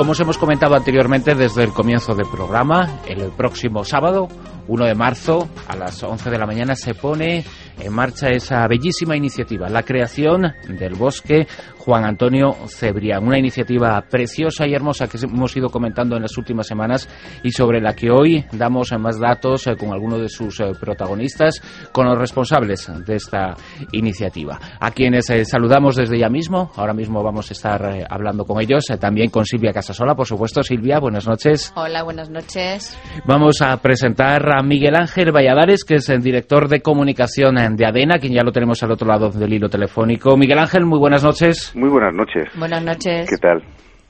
como os hemos comentado anteriormente desde el comienzo del programa, el próximo sábado, 1 de marzo, a las 11 de la mañana, se pone en marcha esa bellísima iniciativa, la creación del bosque Juan Antonio Cebrián. Una iniciativa preciosa y hermosa que hemos ido comentando en las últimas semanas y sobre la que hoy damos más datos eh, con algunos de sus eh, protagonistas, con los responsables de esta iniciativa. A quienes eh, saludamos desde ya mismo, ahora mismo vamos a estar hablando con ellos, también con Silvia Casasola, por supuesto. Silvia, buenas noches. Hola, buenas noches. Vamos a presentar a Miguel Ángel Valladares, que es el director de comunicación de ADENA, quien ya lo tenemos al otro lado del hilo telefónico. Miguel Ángel, muy buenas noches. Muy buenas noches. Buenas noches. ¿Qué tal?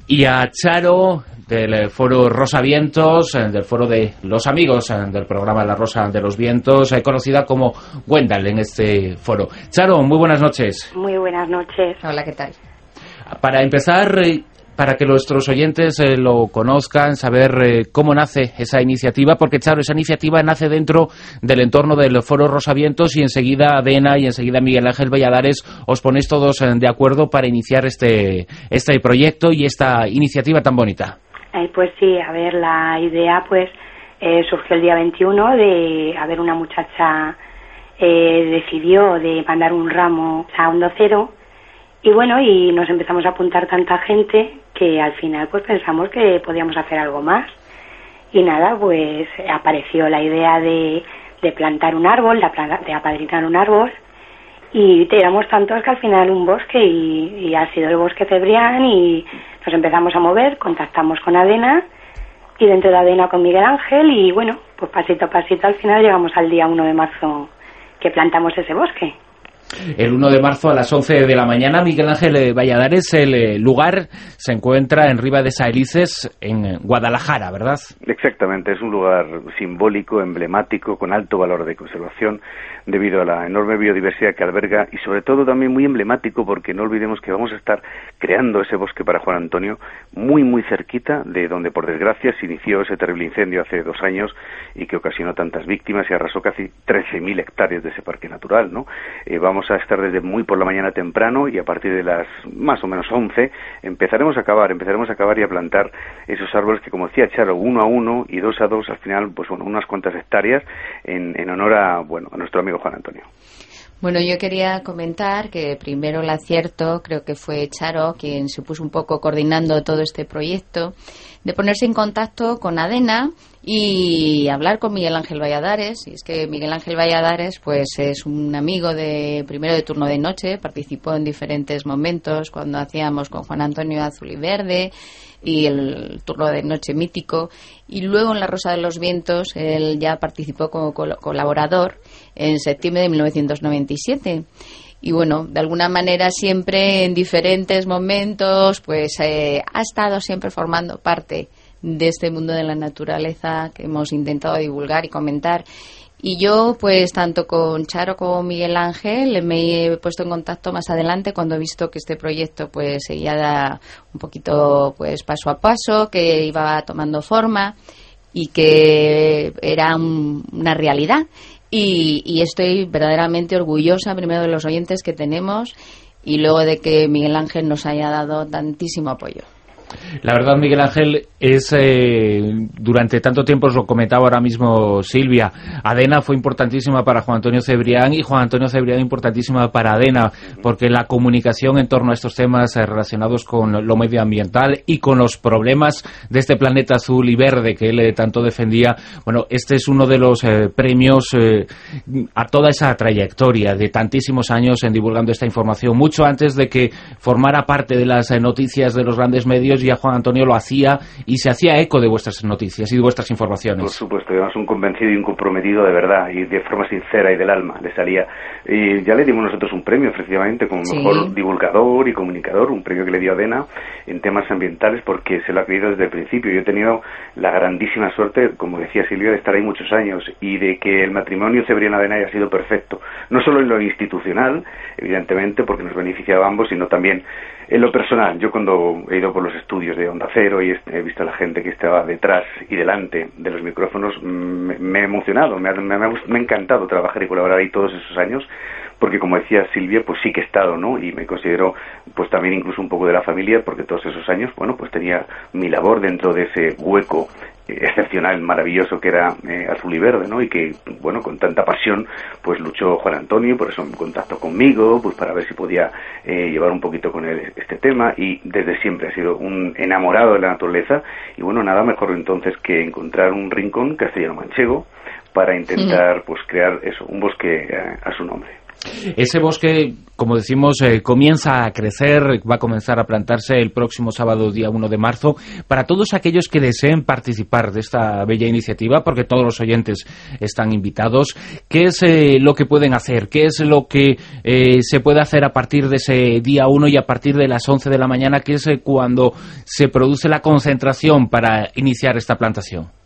Y a Charo, del foro Rosa Vientos, eh, del foro de los amigos eh, del programa La Rosa de los Vientos, eh, conocida como Wendell en este foro. Charo, muy buenas noches. Muy buenas noches. Hola, ¿qué tal? Para empezar, para que nuestros oyentes eh, lo conozcan, saber eh, cómo nace esa iniciativa, porque claro, esa iniciativa nace dentro del entorno del Foro Rosavientos y enseguida Adena y enseguida Miguel Ángel Valladares os ponéis todos eh, de acuerdo para iniciar este, este proyecto y esta iniciativa tan bonita. pues sí, a ver, la idea pues surgió el día 21 de, a ver, una muchacha decidió de mandar un ramo a un docero y bueno, y nos empezamos a apuntar tanta gente que al final pues pensamos que podíamos hacer algo más. Y nada, pues apareció la idea de, plantar un árbol, de apadrinar un árbol. Y éramos tantos que al final un bosque y, ha sido el bosque Cebrián y nos empezamos a mover, contactamos con Adena y dentro de Adena con Miguel Ángel y bueno, pues pasito a pasito al final llegamos al día 1 de marzo que plantamos ese bosque. El 1 de marzo a las 11 de la mañana, Miguel Ángel eh, Valladares, el eh, lugar se encuentra en Riva de Saelices, en Guadalajara, ¿verdad? Exactamente, es un lugar simbólico, emblemático, con alto valor de conservación, debido a la enorme biodiversidad que alberga y sobre todo también muy emblemático porque no olvidemos que vamos a estar creando ese bosque para Juan Antonio muy, muy cerquita de donde, por desgracia, se inició ese terrible incendio hace dos años y que ocasionó tantas víctimas y arrasó casi 13.000 hectáreas de ese parque natural, ¿no? Eh, vamos a estar desde muy por la mañana temprano y a partir de las más o menos 11 empezaremos a acabar, empezaremos a acabar y a plantar esos árboles que, como decía Charo, uno a uno y dos a dos, al final, pues bueno, unas cuantas hectáreas en, en honor a, bueno, a nuestro amigo Juan Antonio. Bueno, yo quería comentar que primero el acierto, creo que fue Charo quien se puso un poco coordinando todo este proyecto, de ponerse en contacto con Adena y hablar con Miguel Ángel Valladares. Y es que Miguel Ángel Valladares, pues es un amigo de primero de turno de noche, participó en diferentes momentos cuando hacíamos con Juan Antonio Azul y Verde y el turno de noche mítico. Y luego en La Rosa de los Vientos él ya participó como colaborador en septiembre de 1997 y bueno, de alguna manera siempre en diferentes momentos, pues eh, ha estado siempre formando parte de este mundo de la naturaleza que hemos intentado divulgar y comentar. Y yo, pues, tanto con Charo como Miguel Ángel, me he puesto en contacto más adelante cuando he visto que este proyecto, pues, seguía un poquito, pues, paso a paso, que iba tomando forma y que era una realidad. Y, y estoy verdaderamente orgullosa, primero, de los oyentes que tenemos y luego de que Miguel Ángel nos haya dado tantísimo apoyo. La verdad, Miguel Ángel, es eh, durante tanto tiempo, os lo comentaba ahora mismo Silvia, Adena fue importantísima para Juan Antonio Cebrián y Juan Antonio Cebrián importantísima para Adena, porque la comunicación en torno a estos temas eh, relacionados con lo medioambiental y con los problemas de este planeta azul y verde que él eh, tanto defendía, bueno, este es uno de los premios a toda esa trayectoria de tantísimos años en divulgando esta información, mucho antes de que formara parte de las noticias de los grandes medios ya Juan Antonio lo hacía y se hacía eco de vuestras noticias y de vuestras informaciones. Por supuesto, además un convencido y un comprometido de verdad y de forma sincera y del alma le salía. Y ya le dimos nosotros un premio, efectivamente, como mejor divulgador y comunicador, un premio que le dio Adena en temas ambientales porque se lo ha creído desde el principio. Yo he tenido la grandísima suerte, como decía Silvia, de estar ahí muchos años y de que el matrimonio Cebrián-Adena haya sido perfecto. No solo en lo institucional, evidentemente, porque nos beneficiaba a ambos, sino también en lo personal. Yo cuando he ido por los estudios de Onda Cero y he visto a la gente que estaba detrás y delante de los micrófonos, me, he emocionado, me ha, me ha encantado trabajar y colaborar ahí todos esos años porque como decía Silvia, pues sí que he estado, ¿no? Y me considero pues también incluso un poco de la familia, porque todos esos años, bueno, pues tenía mi labor dentro de ese hueco excepcional, maravilloso que era eh, azul y verde, ¿no? Y que, bueno, con tanta pasión, pues luchó Juan Antonio, por eso me contactó conmigo, pues para ver si podía eh, llevar un poquito con él este tema y desde siempre ha sido un enamorado de la naturaleza y bueno, nada mejor entonces que encontrar un rincón castellano manchego para intentar pues crear eso, un bosque a su nombre. Ese bosque, como decimos, eh, comienza a crecer, va a comenzar a plantarse el próximo sábado, día 1 de marzo. Para todos aquellos que deseen participar de esta bella iniciativa, porque todos los oyentes están invitados, ¿qué es eh, lo que pueden hacer? ¿Qué es lo que eh, se puede hacer a partir de ese día 1 y a partir de las 11 de la mañana, que es cuando se produce la concentración para iniciar esta plantación?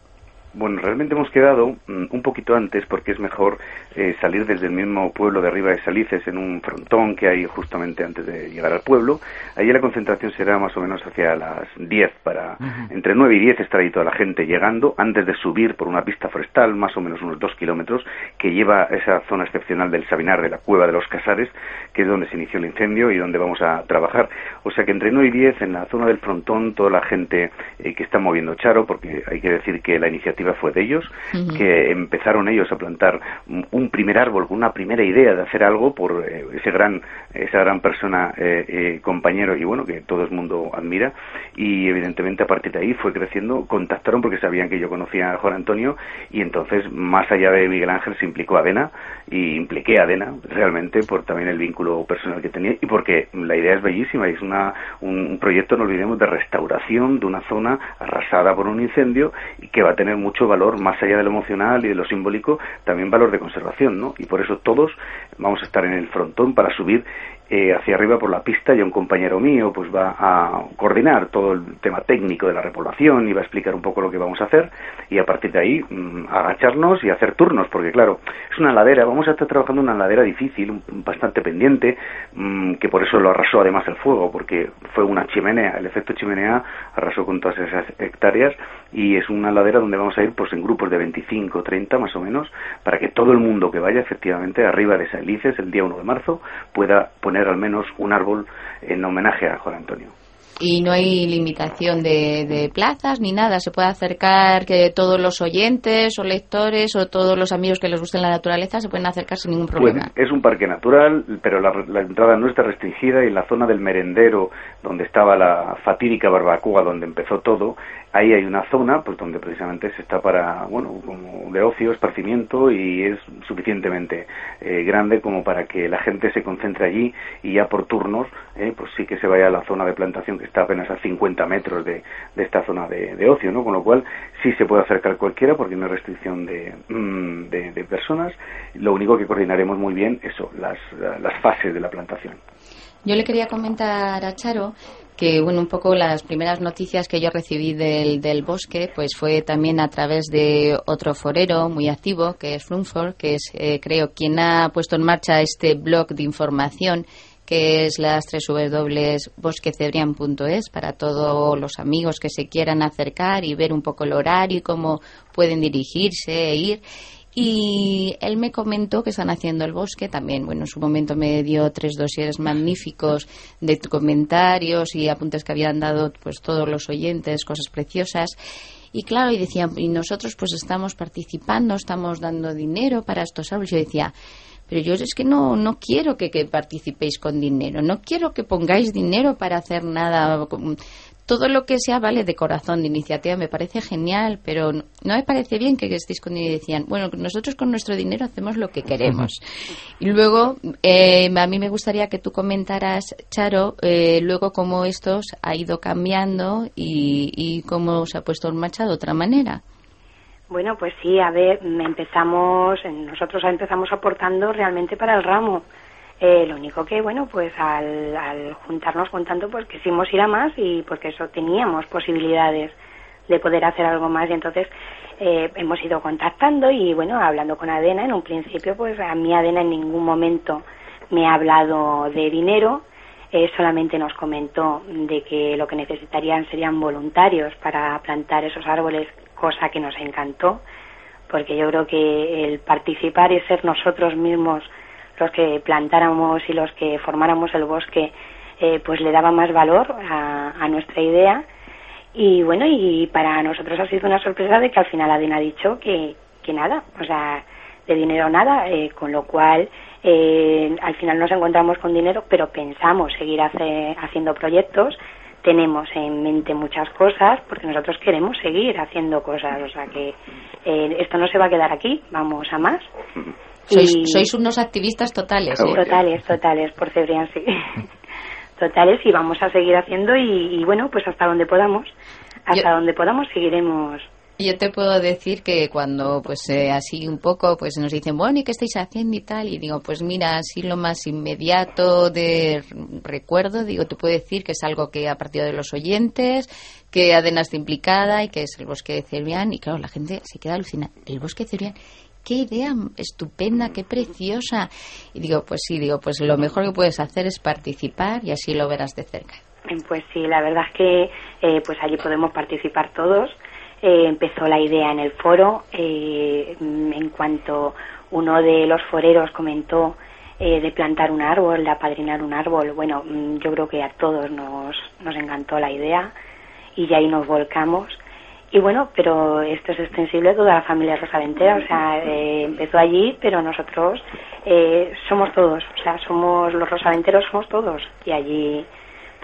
Bueno, realmente hemos quedado mm, un poquito antes porque es mejor eh, salir desde el mismo pueblo de arriba de Salices en un frontón que hay justamente antes de llegar al pueblo. Allí la concentración será más o menos hacia las 10 para entre 9 y 10 estar ahí toda la gente llegando antes de subir por una pista forestal más o menos unos 2 kilómetros que lleva esa zona excepcional del Sabinar de la Cueva de los Casares que es donde se inició el incendio y donde vamos a trabajar. O sea que entre 9 y 10 en la zona del frontón toda la gente eh, que está moviendo Charo porque hay que decir que la iniciativa fue de ellos, que empezaron ellos a plantar un primer árbol con una primera idea de hacer algo por eh, ese gran, esa gran persona, eh, eh, compañero y bueno, que todo el mundo admira. Y evidentemente a partir de ahí fue creciendo, contactaron porque sabían que yo conocía a Juan Antonio y entonces más allá de Miguel Ángel se implicó a Adena y impliqué a Adena realmente por también el vínculo personal que tenía y porque la idea es bellísima es una, un, proyecto, no olvidemos, de restauración de una zona arrasada por un incendio y que va a tener mucho valor más allá de lo emocional y de lo simbólico, también valor de conservación, ¿no? Y por eso todos vamos a estar en el frontón para subir eh, hacia arriba por la pista y un compañero mío pues va a coordinar todo el tema técnico de la repoblación y va a explicar un poco lo que vamos a hacer y a partir de ahí mm, agacharnos y hacer turnos porque claro es una ladera vamos a estar trabajando una ladera difícil bastante pendiente mm, que por eso lo arrasó además el fuego porque fue una chimenea el efecto chimenea arrasó con todas esas hectáreas y es una ladera donde vamos a ir pues en grupos de 25 30 más o menos para que todo el mundo que vaya efectivamente arriba de Salices el día 1 de marzo pueda poner al menos un árbol en homenaje a Juan Antonio. Y no hay limitación de, plazas ni nada. Se puede acercar que todos los oyentes o lectores o todos los amigos que les gusten la naturaleza se pueden acercar sin ningún problema. es un parque natural, pero la, la, entrada no está restringida y en la zona del merendero, donde estaba la fatídica barbacoa, donde empezó todo, ahí hay una zona pues donde precisamente se está para bueno como de ocio esparcimiento y es suficientemente eh, grande como para que la gente se concentre allí y ya por turnos eh, pues sí que se vaya a la zona de plantación que está apenas a 50 metros de, esta zona de, ocio no con lo cual sí se puede acercar cualquiera porque no hay restricción de, mm, de, personas. Lo único que coordinaremos muy bien eso las, las fases de la plantación. Yo le quería comentar a Charo que bueno, un poco las primeras noticias que yo recibí del, del bosque pues fue también a través de otro forero muy activo que es Frunfor, que es eh, creo quien ha puesto en marcha este blog de información que es las tres bosquecebrian.es para todos los amigos que se quieran acercar y ver un poco el horario y cómo pueden dirigirse e ir y él me comentó que están haciendo el bosque también. Bueno, en su momento me dio tres dosieres magníficos de comentarios y apuntes que habían dado pues todos los oyentes, cosas preciosas. Y claro, y decían, y nosotros pues estamos participando, estamos dando dinero para estos árboles. Yo decía, pero yo es que no, no quiero que participéis con dinero, no quiero que pongáis dinero para hacer nada todo lo que sea vale de corazón de iniciativa me parece genial pero no, me parece bien que estéis con y decían bueno nosotros con nuestro dinero hacemos lo que queremos y luego eh, a mí me gustaría que tú comentaras Charo eh, luego cómo esto ha ido cambiando y, y cómo se ha puesto en marcha de otra manera. Bueno pues sí a ver empezamos nosotros empezamos aportando realmente para el ramo eh, lo único que, bueno, pues al, juntarnos con tanto, pues quisimos ir a más y porque eso teníamos posibilidades de poder hacer algo más. Y entonces eh, hemos ido contactando y bueno, hablando con Adena, en un principio pues a mí Adena en ningún momento me ha hablado de dinero, eh, solamente nos comentó de que lo que necesitarían serían voluntarios para plantar esos árboles, cosa que nos encantó, porque yo creo que el participar y ser nosotros mismos los que plantáramos y los que formáramos el bosque, eh, pues le daba más valor a, nuestra idea. Y bueno, y para nosotros ha sido una sorpresa de que al final Adina ha dicho que, que nada, o sea, de dinero nada, eh, con lo cual eh, al final nos encontramos con dinero, pero pensamos seguir haciendo proyectos, tenemos en mente muchas cosas, porque nosotros queremos seguir haciendo cosas, o sea que eh, esto no se va a quedar aquí, vamos a más. Sois, unos activistas totales. ¿eh? Totales, totales, por Cebrián, sí. totales y vamos a seguir haciendo y, bueno, pues hasta donde podamos, hasta donde podamos seguiremos yo te puedo decir que cuando, pues eh, así un poco, pues nos dicen, bueno, ¿y qué estáis haciendo y tal? Y digo, pues mira, así lo más inmediato de recuerdo, digo, te puedo decir que es algo que ha partido de los oyentes, que Adena está implicada y que es el bosque de Cebrián. Y claro, la gente se queda alucinada. El bosque de Cebrián, qué idea estupenda, qué preciosa. Y digo, pues sí, digo, pues lo mejor que puedes hacer es participar y así lo verás de cerca. Pues sí, la verdad es que eh, pues allí podemos participar todos. Eh, empezó la idea en el foro. Eh, en cuanto uno de los foreros comentó eh, de plantar un árbol, de apadrinar un árbol, bueno, mm, yo creo que a todos nos, nos encantó la idea y ya ahí nos volcamos. Y bueno, pero esto es extensible a toda la familia rosaventera, o sea, empezó allí, pero nosotros somos todos, o sea, somos los rosaventeros, somos todos, y allí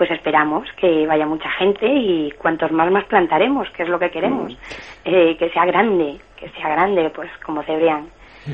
pues esperamos que vaya mucha gente y cuantos más más plantaremos, que es lo que queremos, eh, que sea grande, que sea grande, pues como Cebrián.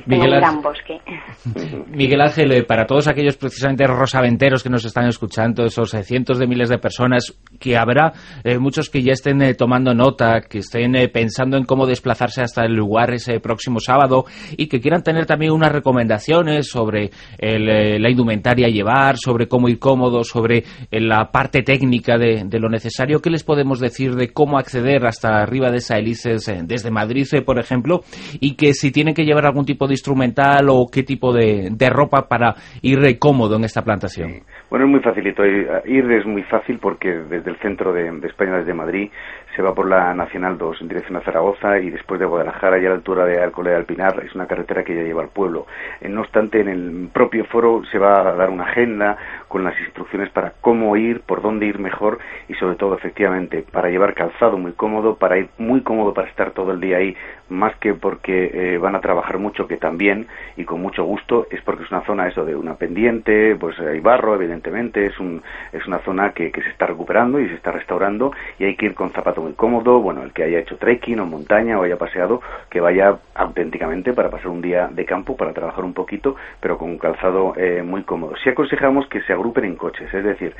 Miguel, un gran bosque. Miguel Ángel, eh, para todos aquellos precisamente rosaventeros que nos están escuchando, esos eh, cientos de miles de personas, que habrá eh, muchos que ya estén tomando nota, que estén pensando en cómo desplazarse hasta el lugar ese próximo sábado y que quieran tener también unas recomendaciones sobre la indumentaria a llevar, sobre cómo ir cómodo, sobre la parte técnica de, lo necesario. ¿Qué les podemos decir de cómo acceder hasta arriba de esa hélices desde Madrid, por ejemplo? Y que si tienen que llevar algún tipo de instrumental o qué tipo de, ropa para ir cómodo en esta plantación? Bueno, es muy facilito. Ir es muy fácil porque desde el centro de, España, desde Madrid, se va por la Nacional 2 en dirección a Zaragoza y después de Guadalajara y a la altura de Alcolea de Alpinar es una carretera que ya lleva al pueblo. Eh, no obstante, en el propio foro se va a dar una agenda con las instrucciones para cómo ir, por dónde ir mejor y sobre todo, efectivamente, para llevar calzado muy cómodo, para ir muy cómodo para estar todo el día ahí, más que porque eh, van a trabajar mucho, que también y con mucho gusto, es porque es una zona eso de una pendiente, pues hay barro, evidentemente, es, un, es una zona que, que se está recuperando y se está restaurando y hay que ir con zapato muy cómodo, bueno, el que haya hecho trekking o montaña o haya paseado, que vaya auténticamente para pasar un día de campo, para trabajar un poquito, pero con un calzado eh, muy cómodo. Si aconsejamos que se agrupen en coches, es decir,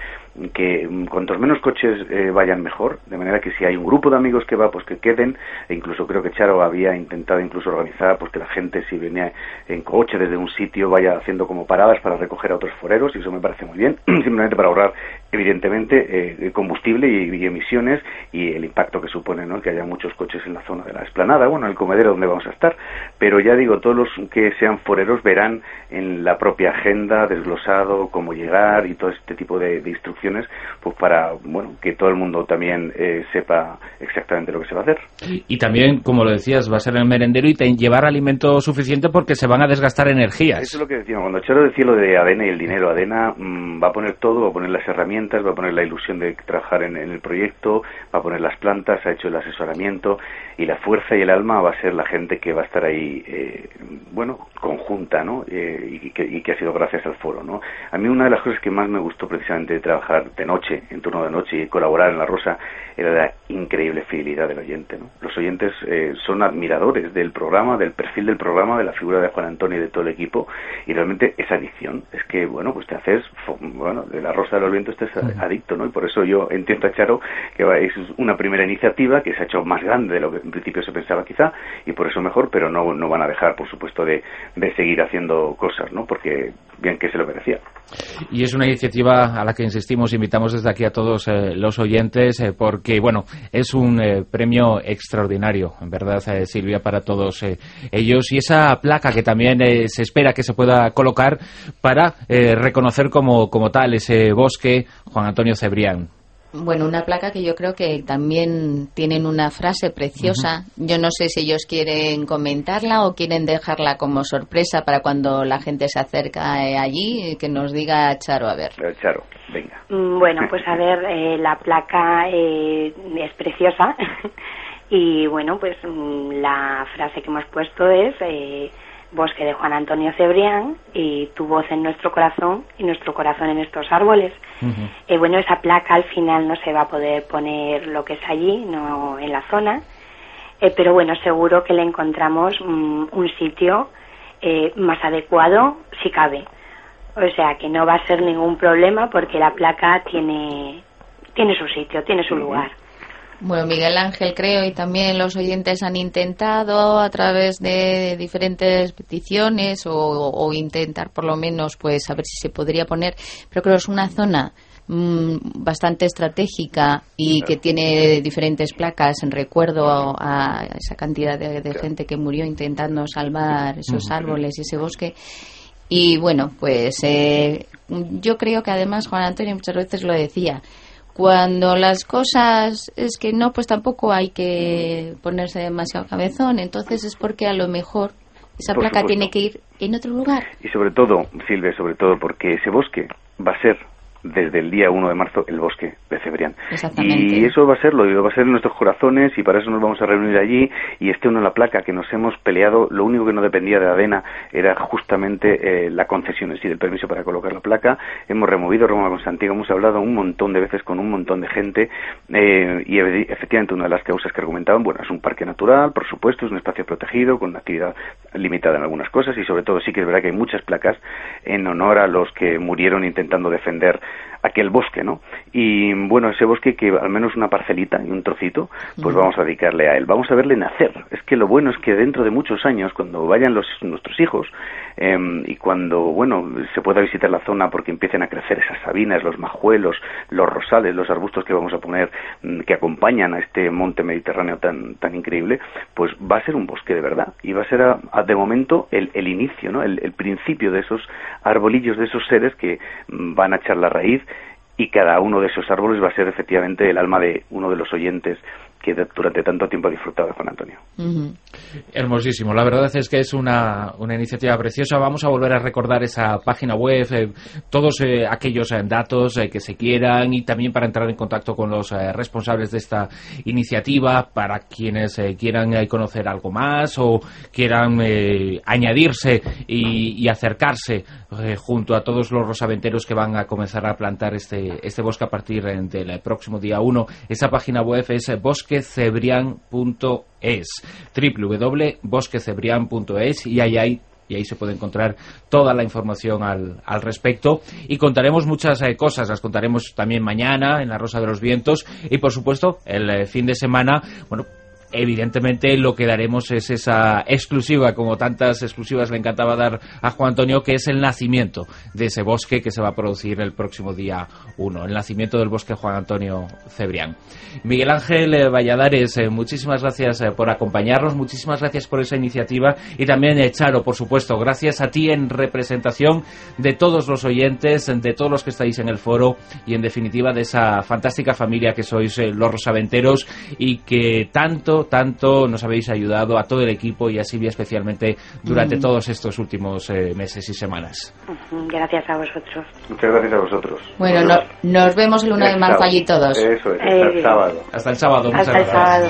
que mm, cuantos menos coches eh, vayan mejor, de manera que si hay un grupo de amigos que va, pues que queden, e incluso creo que Charo había intentado incluso organizar pues que la gente si venía en coche desde un sitio vaya haciendo como paradas para recoger a otros foreros, y eso me parece muy bien, simplemente para ahorrar evidentemente eh, combustible y, emisiones y el impacto que supone ¿no? que haya muchos coches en la zona de la esplanada, bueno, el comedero donde vamos a estar, pero ya digo, todos los que sean foreros verán en la propia agenda desglosado cómo llegar y todo este tipo de, instrucciones, pues para, bueno, que todo el mundo también eh, sepa exactamente lo que se va a hacer. Y también, como lo decías, va a ser el merendero y llevar alimento suficiente porque se van a desgastar energías. Eso es lo que decíamos, cuando Charo decía lo de Adena y el dinero, Adena mm, va a poner todo, va a poner las herramientas, va a poner la ilusión de trabajar en, el proyecto, va a poner las plantas, ha hecho el asesoramiento y la fuerza y el alma va a ser la gente que va a estar ahí, eh, bueno, conjunta, ¿no? Eh, y, que, ha sido gracias al foro, ¿no? A mí una de las cosas que más me gustó precisamente de trabajar de noche, en turno de noche y colaborar en La Rosa, era la increíble fidelidad del oyente, ¿no? Los oyentes eh, son admiradores del programa, del perfil del programa, de la figura de Juan Antonio y de todo el equipo y realmente esa adicción es que, bueno, pues te haces, bueno, de La Rosa de los Vientos te adicto, ¿no? Y por eso yo entiendo a Charo que es una primera iniciativa que se ha hecho más grande de lo que en principio se pensaba quizá y por eso mejor, pero no, no van a dejar, por supuesto, de, de seguir haciendo cosas, ¿no? Porque bien que se lo merecía. Y es una iniciativa a la que insistimos, invitamos desde aquí a todos eh, los oyentes, eh, porque, bueno, es un eh, premio extraordinario, en verdad, Silvia, para todos ellos. Y esa placa que también se espera que se pueda colocar para reconocer como, como tal ese bosque Juan Antonio Cebrián. Bueno, una placa que yo creo que también tienen una frase preciosa. Yo no sé si ellos quieren comentarla o quieren dejarla como sorpresa para cuando la gente se acerca eh, allí, que nos diga Charo, a ver. Eh, Charo, venga. Mm, bueno, pues a ver, eh, la placa es preciosa y bueno, pues mm, la frase que hemos puesto es Bosque de Juan Antonio Cebrián y Tu voz en nuestro corazón y nuestro corazón en estos árboles. Eh, bueno, esa placa al final no se va a poder poner lo que es allí, no en la zona, eh, pero bueno, seguro que le encontramos mm, un sitio eh, más adecuado si cabe. O sea, que no va a ser ningún problema porque la placa tiene, tiene su sitio, tiene su lugar. Bueno, Miguel Ángel creo y también los oyentes han intentado a través de diferentes peticiones o, intentar por lo menos pues a ver si se podría poner, pero creo que es una zona mm, bastante estratégica y que tiene diferentes placas en recuerdo a, esa cantidad de, gente que murió intentando salvar esos árboles y ese bosque. Y bueno, pues eh, yo creo que además Juan Antonio muchas veces lo decía, cuando las cosas es que no, pues tampoco hay que ponerse demasiado cabezón. Entonces es porque a lo mejor esa placa tiene que ir en otro lugar. Y sobre todo, Silvia, sobre todo porque ese bosque va a ser desde el día 1 de marzo el bosque de Cebrián. Y eso va a ser lo va a ser en nuestros corazones y para eso nos vamos a reunir allí y esté uno en la placa que nos hemos peleado, lo único que no dependía de Adena era justamente eh, la concesión en sí del permiso para colocar la placa. Hemos removido Roma Constantino, hemos hablado un montón de veces con un montón de gente eh, y efectivamente una de las causas que argumentaban, bueno, es un parque natural, por supuesto, es un espacio protegido con una actividad limitada en algunas cosas y sobre todo sí que es verdad que hay muchas placas en honor a los que murieron intentando defender aquel bosque, ¿no? Y bueno, ese bosque que al menos una parcelita y un trocito, pues vamos a dedicarle a él. Vamos a verle nacer. Es que lo bueno es que dentro de muchos años, cuando vayan los, nuestros hijos em, y cuando, bueno, se pueda visitar la zona porque empiecen a crecer esas sabinas, los majuelos, los rosales, los arbustos que vamos a poner mm, que acompañan a este monte mediterráneo tan, tan increíble, pues va a ser un bosque de verdad y va a ser de momento el, el inicio, ¿no? El, el principio de esos arbolillos, de esos seres que mm, van a echar la raíz y cada uno de esos árboles va a ser efectivamente el alma de uno de los oyentes que durante tanto tiempo ha disfrutado de Juan Antonio. Hermosísimo. La verdad es que es una, una, iniciativa preciosa. Vamos a volver a recordar esa página web, eh, todos eh, aquellos eh, datos que se quieran y también para entrar en contacto con los responsables de esta iniciativa, para quienes quieran conocer algo más o quieran añadirse y, y acercarse junto a todos los rosaventeros que van a comenzar a plantar este, este bosque a partir del próximo día 1. Esa página web es bosque bosquecebrián.es www.bosquecebrián.es y ahí y ahí se puede encontrar toda la información al, al respecto. Y contaremos muchas eh, cosas, las contaremos también mañana en la Rosa de los Vientos y por supuesto el eh, fin de semana, bueno, evidentemente lo que daremos es esa exclusiva, como tantas exclusivas le encantaba dar a Juan Antonio, que es el nacimiento de ese bosque que se va a producir el próximo día 1, el nacimiento del bosque Juan Antonio Cebrián. Miguel Ángel eh, Valladares, eh, muchísimas gracias eh, por acompañarnos, muchísimas gracias por esa iniciativa y también Charo, por supuesto, gracias a ti en representación de todos los oyentes, de todos los que estáis en el foro y en definitiva de esa fantástica familia que sois los rosaventeros y que tanto tanto nos habéis ayudado a todo el equipo y a Silvia especialmente durante mm. todos estos últimos eh, meses y semanas. Gracias a vosotros. Muchas gracias a vosotros. Bueno, nos vemos el 1 de marzo allí todos. Eso es, hasta el sábado. Hasta el sábado, hasta el sábado.